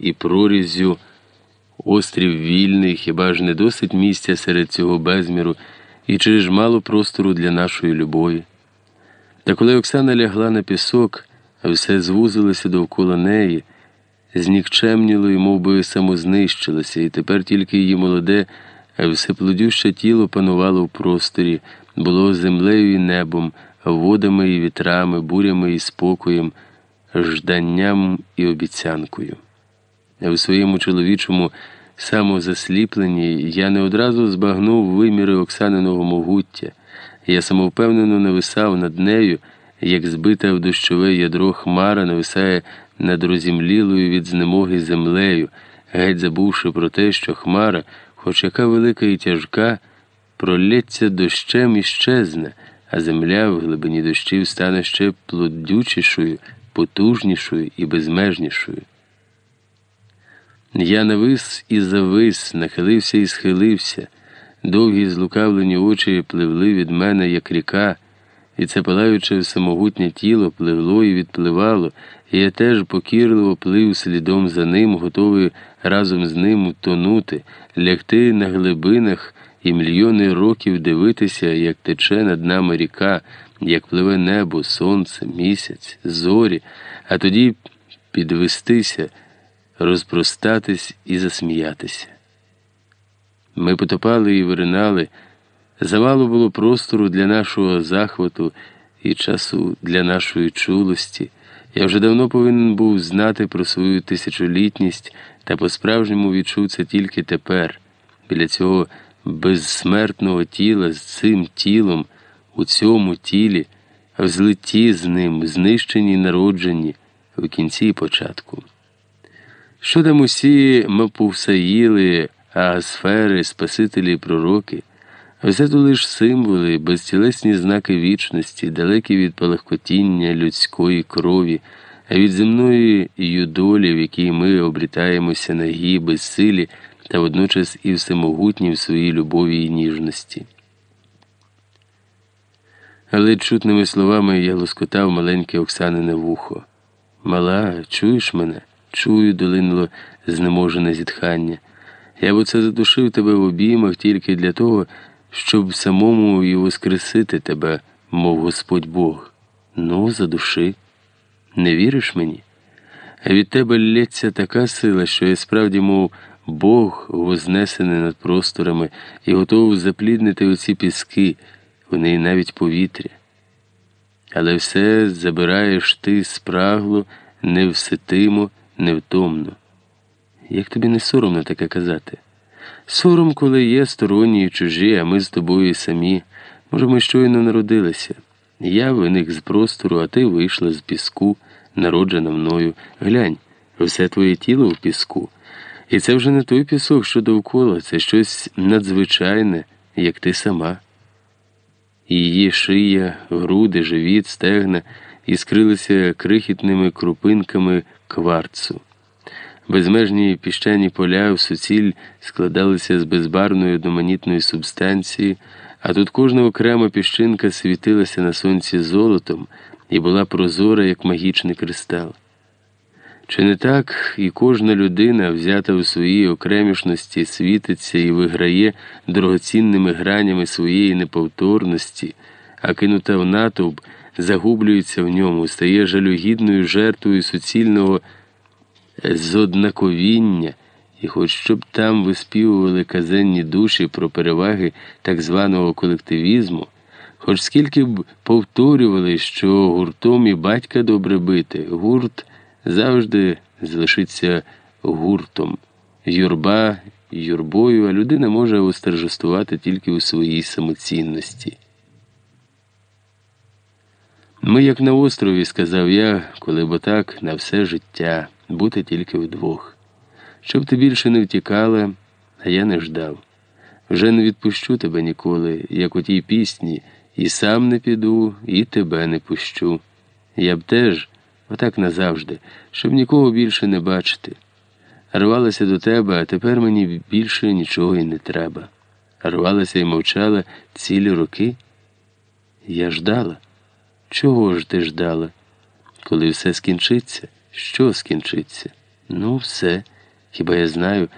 і проріззю. Острів вільний, хіба ж не досить місця серед цього безміру, і чи ж мало простору для нашої любові? Та коли Оксана лягла на пісок, все звузилося довкола неї, знікчемніло і мов би, самознищилося, і тепер тільки її молоде, всеплодюще тіло панувало в просторі, було землею і небом, водами і вітрами, бурями і спокоєм, жданням і обіцянкою. У своєму чоловічому самозасліпленні я не одразу збагнув виміри Оксаниного могуття. Я самовпевнено нависав над нею, як збита в дощове ядро хмара нависає над розімлілою від знемоги землею, геть забувши про те, що хмара, хоч яка велика і тяжка, пролється дощем і щезне, а земля в глибині дощів стане ще плодючішою, потужнішою і безмежнішою. Я навис і завис, нахилився і схилився. Довгі злукавлені очі пливли від мене, як ріка, і це палаюче самогутнє тіло пливло і відпливало, і я теж покірливо плив слідом за ним, готовий разом з ним утонути, лягти на глибинах і мільйони років дивитися, як тече над нами ріка, як пливе небо, сонце, місяць, зорі, а тоді підвестися розпростатись і засміятися. Ми потопали і виринали, завало було простору для нашого захвату і часу для нашої чулості. Я вже давно повинен був знати про свою тисячолітність та по-справжньому відчув це тільки тепер, біля цього безсмертного тіла з цим тілом, у цьому тілі, в злитті з ним, знищені народжені в кінці і початку. Що там усі Мапувсаїли, Агасфери, Спасителі і пророки, все то лиш символи, безтілесні знаки вічності, далекі від палахкотіння людської крові, а від земної юдолі, в якій ми обрітаємося нагі, безсилі та водночас і всемогутні в своїй любові і ніжності. Але чутними словами я лоскотав маленьке Оксанине вухо. Мала, чуєш мене? Чую, долинуло знеможене зітхання. Я б оце задушив тебе в обіймах тільки для того, щоб самому і воскресити тебе, мов Господь Бог. Ну, задуши. Не віриш мені? Від тебе лється така сила, що я справді, мов Бог, вознесений над просторами і готовий запліднити оці піски, в неї навіть повітря. Але все забираєш ти спрагло, невситимо невтомно. Як тобі не соромно таке казати? Сором, коли є сторонні і чужі, а ми з тобою самі. Може, ми щойно народилися. Я виник з простору, а ти вийшла з піску, народжена мною. Глянь, все твоє тіло в піску. І це вже не той пісок, що довкола, це щось надзвичайне, як ти сама. Її шия, груди, живіт, стегна іскрилися крихітними крупинками кварцу. Безмежні піщані поля в суціль складалися з безбарної одноманітної субстанції, а тут кожна окрема піщинка світилася на сонці золотом і була прозора, як магічний кристал. Чи не так і кожна людина, взята у своїй окремішності, світиться і виграє дорогоцінними гранями своєї неповторності, а кинута в натовп, загублюється в ньому, стає жалюгідною жертвою суцільного зоднаковіння, і хоч щоб там виспівували казенні душі про переваги так званого колективізму, хоч скільки б повторювали, що гуртом і батька добре бити, гурт завжди залишиться гуртом, юрба юрбою, а людина може остержествувати тільки у своїй самоцінності. Ми, як на острові, сказав я, коли бо так на все життя бути тільки вдвох. Щоб ти більше не втікала, а я не ждав. Вже не відпущу тебе ніколи, як у тій пісні, і сам не піду, і тебе не пущу. Я б теж, отак назавжди, щоб нікого більше не бачити. Рвалася до тебе, а тепер мені більше нічого і не треба. Рвалася і мовчала цілі роки. Я ждала. Чого ж ти ждала? Коли все скінчиться? Що скінчиться? Ну, все. Хіба я знаю.